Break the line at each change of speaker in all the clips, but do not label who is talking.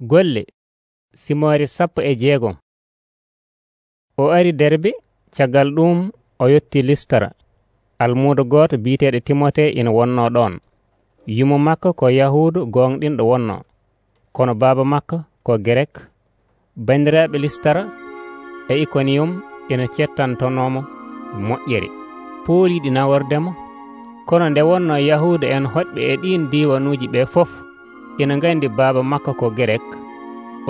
golle simoore sappo e jeegom. O ari derbe caggal ɗum o yetti listara almudo gooto biyeteɗo timote ina wonno ɗon yumo makko ko yahudu gonɗinɗo wonno kono baaba makko ko grek bandiraɓe listara e ikoniyum ina cettantonomo moƴƴere. Pooliɗi nawordemo kono nde wonno yahuda en hoɗɓe e ɗin diwanuji ɓe fof ina gandi baba makko ko gerek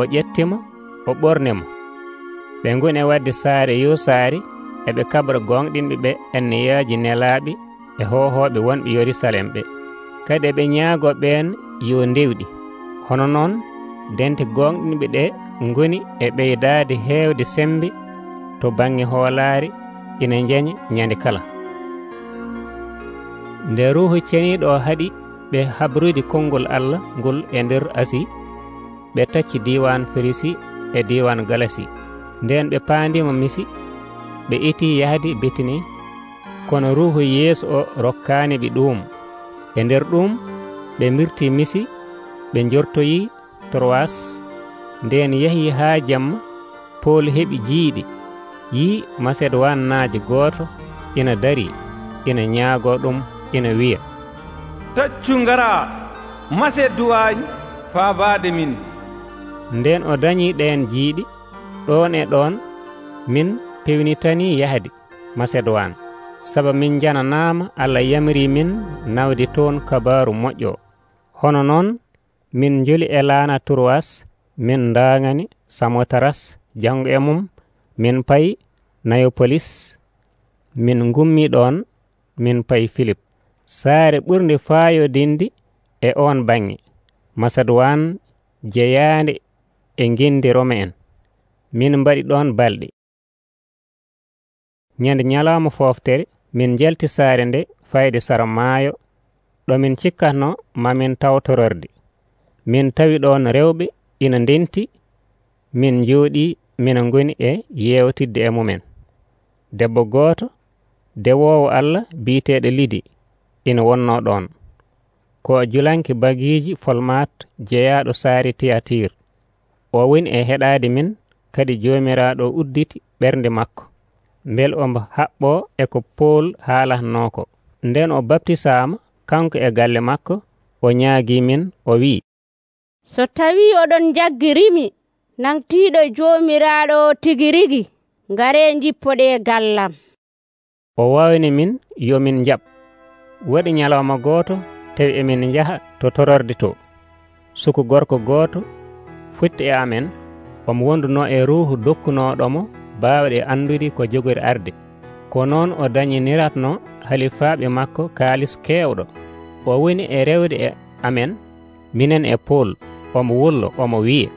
o ƴettima o ɓornemo ɓe goni e wadde saare yo saari eɓe kabra gonɗinɓe ɓe enniyaji nelaɓe e hohoɓe wonɓe yerusalem ɓe. Kadi eɓe ñaago ɓen yo ndewɗi. Hono noon dente gonɗinɓe ɗe goni e ɓeydade hewde sembe to baŋnge hoolaare ina jeña ñande kala. Nde ruhu ceniɗo o haɗi ɓe habrude konngol allah ngol e nder asi. Ɓe tacci diwan firisi e diwan galasi. Nden ɓe paandima misi ɓe iti yahde betine kono ruhu yeeso o rokkani ɓe ɗum e nder ɗum ɓe mirti misi ɓe jortoyi torwas nden yeehi ha jamma pol heɓi jiiɗi. Yi macédoine masedowannaaje goto ina dari ina ñaago ɗum ina wiya
taccu ngara mase du'aaji faabaade min.
Nden o dañii ɗeen jiiɗi ɗoon e ɗoon min pewnitanii yahde masedowaan saba min jananaama allah yamri min nawde toon kabaaru moƴƴo. Hono noon min njoli e laana turwas min ndaaŋani samotaras janngo e mum min payi nayopolis min ngummi ɗoon min payi philip saare ɓurde faayodinde e on bange masadwan jeyande e gindi rome en. Min mbaɗi ɗon balɗe. Ñande ñalaama foftere min jalti saare nde fayde sara maayo ɗomin cikkatno mamin tawtororde. Min tawi ɗon rewɓe ina ndenti min jooɗi mina goni e yewtidde e mumen. Debbo gooto dewowo allah biyeteɗo lidi. ina wonno ɗon. Ko julanki bagiji folmat jeyaɗo saari tiyatir o woni e heɗade min kadi jomiraɗo udditi ɓernde makko. Bel omo haɓɓo eko pool haalatnoko nden o baptisama kanko e galle makko o ñaagi min o wi
so tawi oɗon jaggirimi nangtiɗo jomiraɗo tigi rigi ngare jippoɗe gallam.
O wawni min yomin jaɓ waɗi ñalawma gooto tawi emin njaha to tororde to. Suku gorko gooto futti e amen omo wonduno e ruuhu dokkunoɗomo baawɗe anndude ko jogori arde. Ko noon o dañiniratno halifaaɓe makko kaalis keewɗo. O woni e rewde e amen minen e pool omo wullo omo wiye.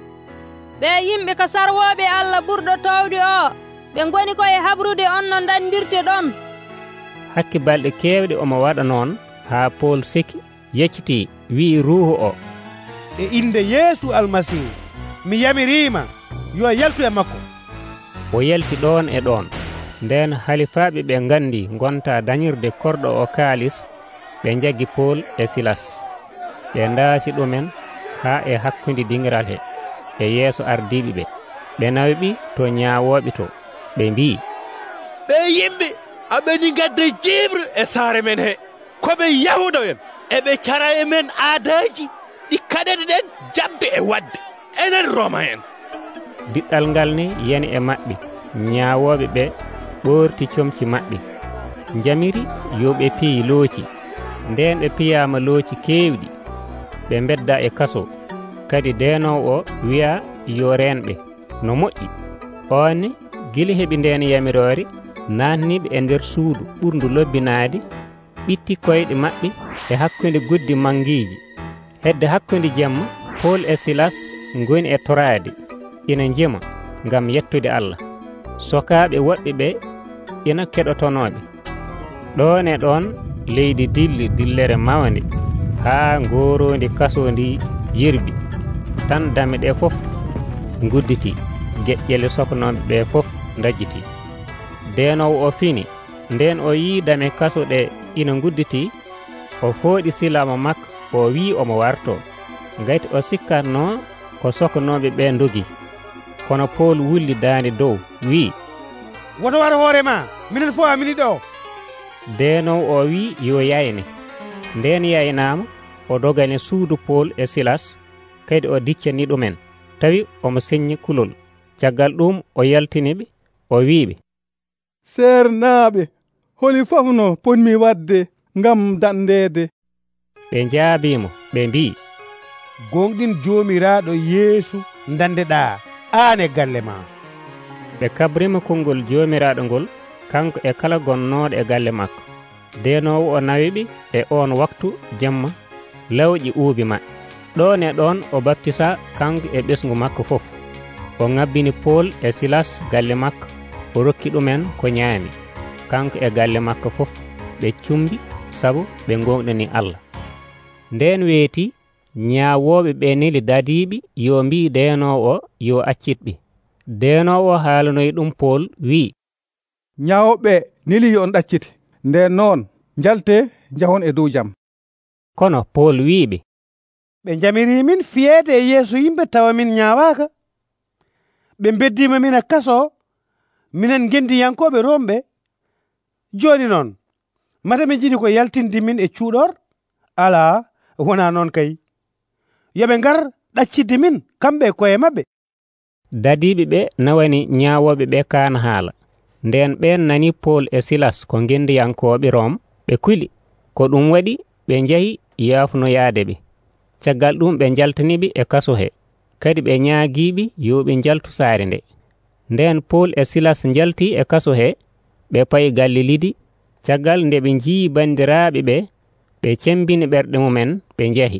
Ɓe yimɓe ko sarwoɓe allah ɓurɗo towde o. Ɓe goni koye habrude on no dandirte ɗon.
hakke balɗe kewɗe omo waɗa noon haa pol seki yecciti wi'i ruhu o.
E inde yeesu almasihu mi yamirima yo yaltu e makko.
O yalti ɗon e ɗon nden halifaɓe ɓe gandi gonta dañirde korɗo o kaalis ɓe jaggi pol e silas. Ɓe daasi ɗumen haa e hakkude dingiral he e yeeso ardiɓe ɓe. Ɓe nawiɓi to ñawoɓe to ɓe mbi
ɓe yimɓe aɓeni gadde jibre e saare men he. Koɓe yahuda en eɓe cara e men aadaji ɗi kaɗete ɗen jabde e wadde. Enen roma en.
Diɗɗal ngal ni yani e maɓɓe ñawoɓe ɓe ɓorti comci maɓɓe. Jamiri yo ɓe piyi looci nden ɓe piyama looci kewɗi ɓe bedda e kaso. Kadi denowo o wiya yo renɓe no moƴƴi. Onne gili heɓi nden yamirore natniɓe e nder suudu ɓurdu lobbinaadi ɓitti koyɗe maɓɓe e hakkunde guddi mangiiji hedde hakkunde jemma pol e silas goni e toraade ina jima ngam yettude allah. Sokaaɓe woɓɓe ɓe ina keɗotonoɓe ɗon e ɗon leydi dilli dillere mawnde haa ngooroondi kasondi yirbi. Tan dame ɗe fof gudditi geƴƴele sohnoɓe ɓe fof dajjiti ndenowo o fini nden o yiidame kasuɗe ina gudditi o fooɗi silama makko o wi omo warto. Gati o sikkatno ko sohnoɓe ɓe dogi kono pool wulli daande dow wi
woto war hoore ma minen fof amini ɗo
ndenow o wi yo yayne. Nden yaynama o dogani suudu pool e silas kadi o diccani ɗumen. Tawi omo seññi kulol. Caggal ɗum o yaltiniɓe o wiɓe
seernaaɓe. Holi fof no ponmi wadde ngam dandeede.
Ɓe njaabimo ɓe mbi'i.
Gonɗin joomiraaɗo yeesu dandeɗaa e galle ma.
Ɓe kabrima konngol joomiraaɗo ngol kanko e kala gonnooɗo e galle makko. Ndenowo o nawi ɓe e oon waktu jemma lawƴi uubi maɓɓe. Ɗon e ɗon o baptisa kanko e ɓesngu makko fof. O ŋabbini pool e silas galle makko. o rokki ɗumen ko ñaami. Kanko e galle makko fof ɓe cumbi sabu ɓe gonɗini allah. Nden weeti ñaawoɓe ɓe neli dadiɓe yo mbi denowo o yo accitɓe. Denowo haalanoyi ɗum pool wi'i.
Ñawoɓe neli yo on ɗaccite. Nden noon jalte jahon e dow jam.
Kono pool wi'iɓe.
Ɓe jamiri min fiyeede e yeeso yimɓe tawa min ñaawaka ɓe beddima min e kaso minen gendiyankoɓe romɓe joni noon mata min jiɗi ko yaltinde min e cuuɗor ala wona noon kay. Yoɓe ngar ɗaccidde min kamɓe e koye mabɓe
dadiɓe ɓe nawani ñawoɓe ɓe kaana haala. Nden ɓen nani pol e silas ko gendiyankoɓe rom ɓe kuli. Ko ɗum waɗi ɓe jeehi yaafunoyaade ɓe. Caggal ɗum ɓe jaltaniɓe e kaso he. Kadi ɓe ñaagiɓe yo ɓe jaltu saare nde. nden pol e silas jalti e kaso he ɓe payi gallilidi caggal nde ɓe jiyi bandiraɓe ɓe ɓe cembini ɓerɗe mumen ɓe jeehi